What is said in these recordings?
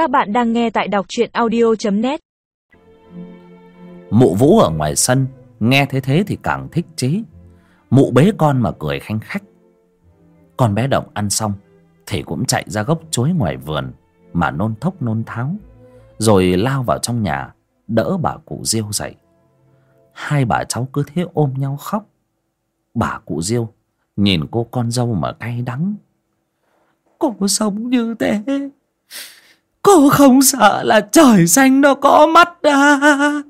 Các bạn đang nghe tại đọc truyện audio.net Mụ Vũ ở ngoài sân, Nghe thế thế thì càng thích chí. Mụ bế con mà cười khanh khách. Con bé Động ăn xong, Thì cũng chạy ra gốc chuối ngoài vườn Mà nôn thốc nôn tháo, Rồi lao vào trong nhà, Đỡ bà cụ Diêu dậy. Hai bà cháu cứ thế ôm nhau khóc. Bà cụ Diêu Nhìn cô con dâu mà cay đắng. Cô sống như thế Cô không sợ là trời xanh nó có mắt à?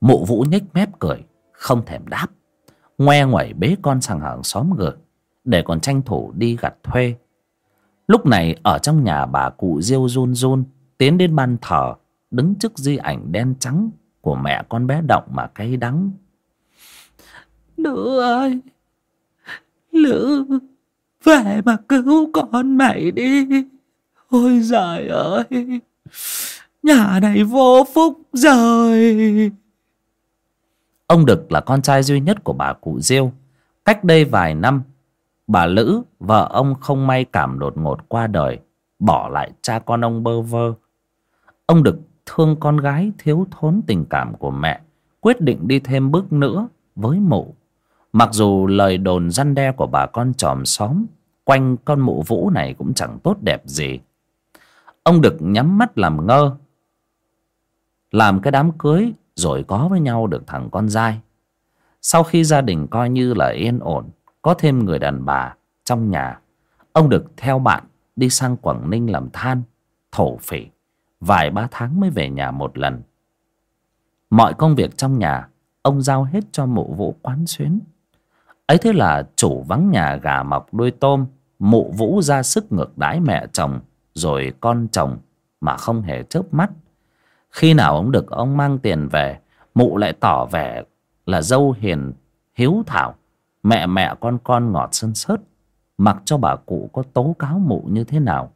Mụ vũ nhếch mép cười Không thèm đáp. Ngoe ngoẩy bế con sang hàng xóm gửi Để còn tranh thủ đi gặt thuê. Lúc này ở trong nhà bà cụ Diêu run run Tiến đến ban thờ Đứng trước di ảnh đen trắng Của mẹ con bé Động mà cay đắng. Lữ ơi! Lữ Về mà cứu con mày đi Ôi giời ơi. Nhà này vô phúc rồi Ông Đực là con trai duy nhất của bà cụ Diêu. Cách đây vài năm, Bà Lữ, Vợ ông không may cảm đột ngột qua đời, Bỏ lại cha con ông bơ vơ. Ông Đực thương con gái thiếu thốn tình cảm của mẹ, Quyết định đi thêm bước nữa với mụ. Mặc dù lời đồn răn đe của bà con chòm xóm, Quanh con mụ vũ này cũng chẳng tốt đẹp gì. Ông Đực nhắm mắt làm ngơ. Làm cái đám cưới Rồi có với nhau được thằng con dai. Sau khi gia đình coi như là yên ổn, Có thêm người đàn bà trong nhà, Ông Đực theo bạn đi sang Quảng Ninh làm than, Thổ phỉ, Vài ba tháng mới về nhà một lần. Mọi công việc trong nhà, Ông giao hết cho mụ vũ quán xuyến. Ấy thế là chủ vắng nhà gà mọc đuôi tôm, mụ vũ ra sức ngược đãi mẹ chồng rồi con chồng mà không hề chớp mắt. Khi nào ông được ông mang tiền về, mụ lại tỏ vẻ là dâu hiền, hiếu thảo, mẹ mẹ con con ngọt sơn sớt, mặc cho bà cụ có tố cáo mụ như thế nào.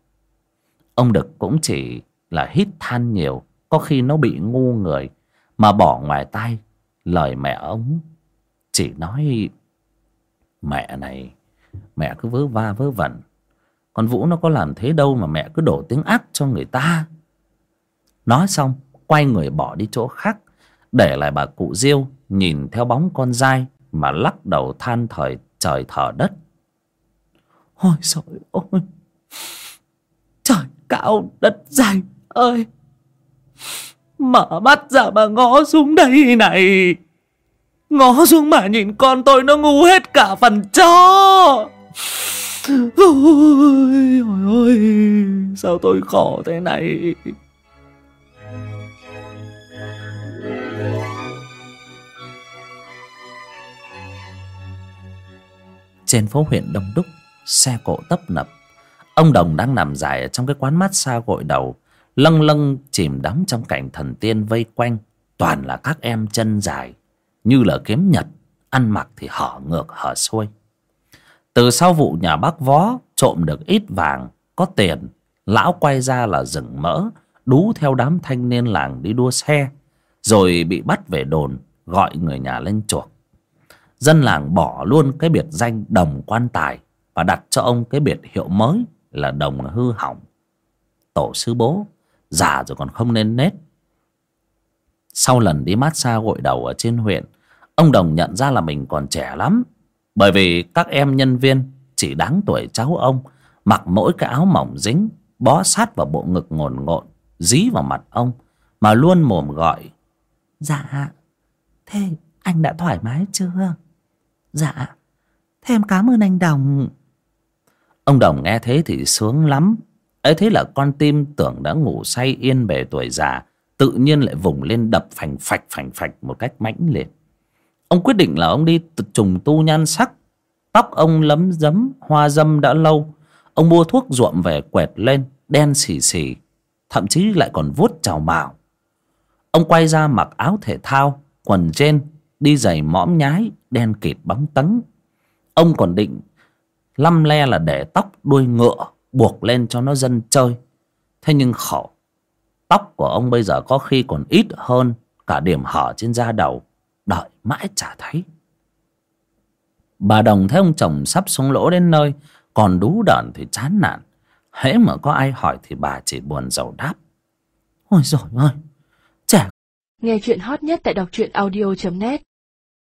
Ông đực cũng chỉ là hít than nhiều, có khi nó bị ngu người mà bỏ ngoài tai lời mẹ ông. Chỉ nói, mẹ này, mẹ cứ vớ va vớ vẩn con vũ nó có làm thế đâu mà mẹ cứ đổ tiếng ác cho người ta. Nói xong, quay người bỏ đi chỗ khác, để lại bà cụ diêu nhìn theo bóng con dai mà lắc đầu than thời trời thở đất. Ôi trời ơi! Trời cao đất dày ơi! Mở mắt ra mà ngó xuống đây này! Ngó xuống mà nhìn con tôi nó ngu hết cả phần cho ôi ôi ôi sao tôi khổ thế này? Trên phố huyện đông đúc, xe cộ tấp nập. Ông đồng đang nằm dài ở trong cái quán mát xa gội đầu, lâng lâng chìm đắm trong cảnh thần tiên vây quanh, toàn là các em chân dài. Như là kiếm nhật, ăn mặc thì hở ngược hở xuôi từ sau vụ nhà bác vó trộm được ít vàng, có tiền, lão quay ra là rừng mỡ, đú theo đám thanh niên làng đi đua xe, rồi bị bắt về đồn, gọi người nhà lên chuộc. Dân làng bỏ luôn cái biệt danh đồng quan tài và đặt cho ông cái biệt hiệu mới là đồng hư hỏng. Tổ sư bố, già rồi còn không nên nết. Sau lần đi mát xa gội đầu ở trên huyện, ông đồng nhận ra là mình còn trẻ lắm bởi vì các em nhân viên chỉ đáng tuổi cháu ông mặc mỗi cái áo mỏng dính bó sát vào bộ ngực ngồn ngộn dí vào mặt ông mà luôn mồm gọi. Dạ thế anh đã thoải mái chưa? Dạ thế em cảm ơn anh đồng. Ông đồng nghe thế thì sướng lắm. Ấy thế là con tim tưởng đã ngủ say yên bề tuổi già tự nhiên lại vùng lên đập phành phạch phành phạch một cách mãnh liệt ông quyết định là ông đi trùng tu nhan sắc. Tóc ông lấm dấm, hoa dâm đã lâu. Ông mua thuốc ruộm về quẹt lên, đen xì xì, thậm chí lại còn vuốt trào mạo. Ông quay ra mặc áo thể thao, quần trên, đi giày mõm nhái, đen kịt bóng tấn. Ông còn định lăm le là để tóc đuôi ngựa buộc lên cho nó dân chơi. Thế nhưng khổ, tóc của ông bây giờ có khi còn ít hơn cả điểm hở trên da đầu đợi mãi chả thấy. Bà đồng thấy ông chồng sắp xuống lỗ đến nơi, còn đú đợn thì chán nản. Hễ mà có ai hỏi thì bà chỉ buồn rầu đáp. Ôi rồi ơi trẻ Nghe chuyện hot nhất tại đọc truyện audio.net